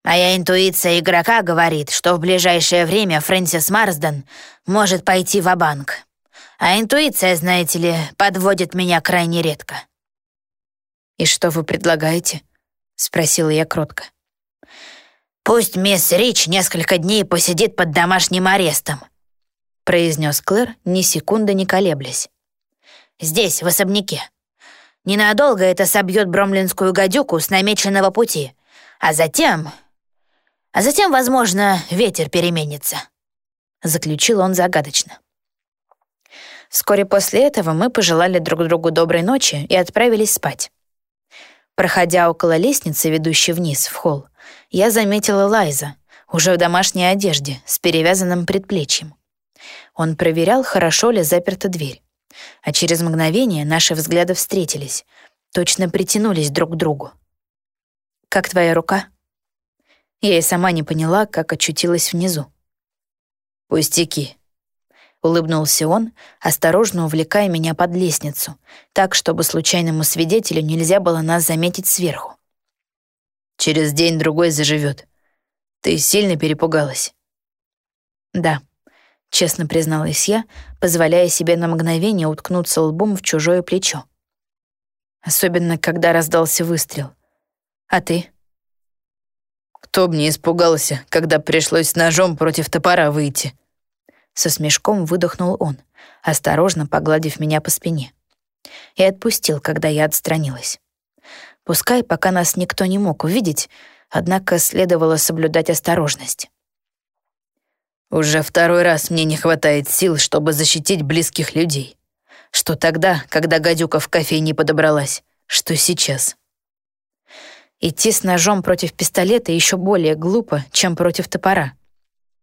Моя интуиция игрока говорит, что в ближайшее время Фрэнсис Марсден может пойти в банк А интуиция, знаете ли, подводит меня крайне редко. «И что вы предлагаете?» — спросила я кротко. «Пусть мисс Рич несколько дней посидит под домашним арестом», — произнес Клэр, ни секунды не колеблясь. «Здесь, в особняке. Ненадолго это собьет бромлинскую гадюку с намеченного пути, а затем... А затем, возможно, ветер переменится», — заключил он загадочно. Вскоре после этого мы пожелали друг другу доброй ночи и отправились спать. Проходя около лестницы, ведущей вниз, в холл, я заметила Лайза, уже в домашней одежде, с перевязанным предплечьем. Он проверял, хорошо ли заперта дверь. А через мгновение наши взгляды встретились, точно притянулись друг к другу. «Как твоя рука?» Я и сама не поняла, как очутилась внизу. «Пустяки», — улыбнулся он, осторожно увлекая меня под лестницу, так, чтобы случайному свидетелю нельзя было нас заметить сверху. «Через день-другой заживет. Ты сильно перепугалась?» «Да», — честно призналась я, позволяя себе на мгновение уткнуться лбом в чужое плечо. Особенно, когда раздался выстрел. «А ты?» Кто б не испугался, когда пришлось ножом против топора выйти. Со смешком выдохнул он, осторожно погладив меня по спине. И отпустил, когда я отстранилась. Пускай пока нас никто не мог увидеть, однако следовало соблюдать осторожность. Уже второй раз мне не хватает сил, чтобы защитить близких людей. Что тогда, когда гадюка в кофейне подобралась, что сейчас. Идти с ножом против пистолета еще более глупо, чем против топора.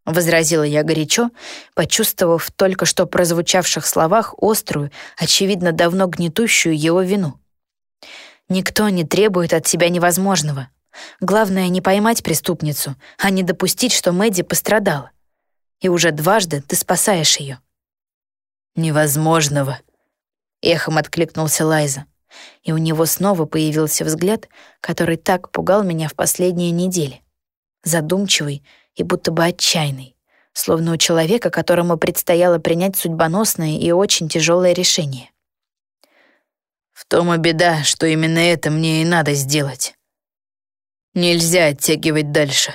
Возразила я горячо, почувствовав только что прозвучавших словах острую, очевидно, давно гнетущую его вину. Никто не требует от себя невозможного. Главное не поймать преступницу, а не допустить, что Мэдди пострадала. И уже дважды ты спасаешь ее. «Невозможного», — эхом откликнулся Лайза и у него снова появился взгляд, который так пугал меня в последние недели. Задумчивый и будто бы отчаянный, словно у человека, которому предстояло принять судьбоносное и очень тяжелое решение. «В том и беда, что именно это мне и надо сделать. Нельзя оттягивать дальше».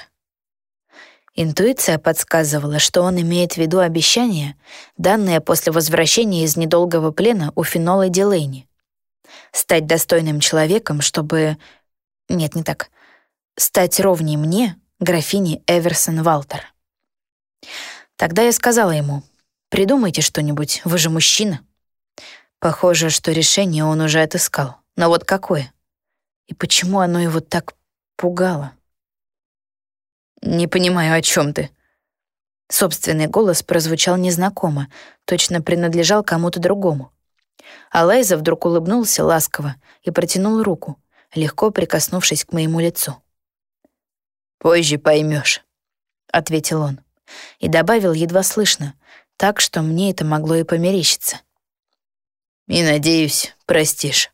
Интуиция подсказывала, что он имеет в виду обещание, данное после возвращения из недолгого плена у Фенола Дилейни стать достойным человеком, чтобы... Нет, не так. Стать ровней мне, графине Эверсон Валтер. Тогда я сказала ему, придумайте что-нибудь, вы же мужчина. Похоже, что решение он уже отыскал. Но вот какое? И почему оно его так пугало? «Не понимаю, о чем ты?» Собственный голос прозвучал незнакомо, точно принадлежал кому-то другому. А Лайза вдруг улыбнулся ласково и протянул руку, легко прикоснувшись к моему лицу. «Позже поймешь, ответил он и добавил едва слышно, так что мне это могло и померещиться. «И, надеюсь, простишь».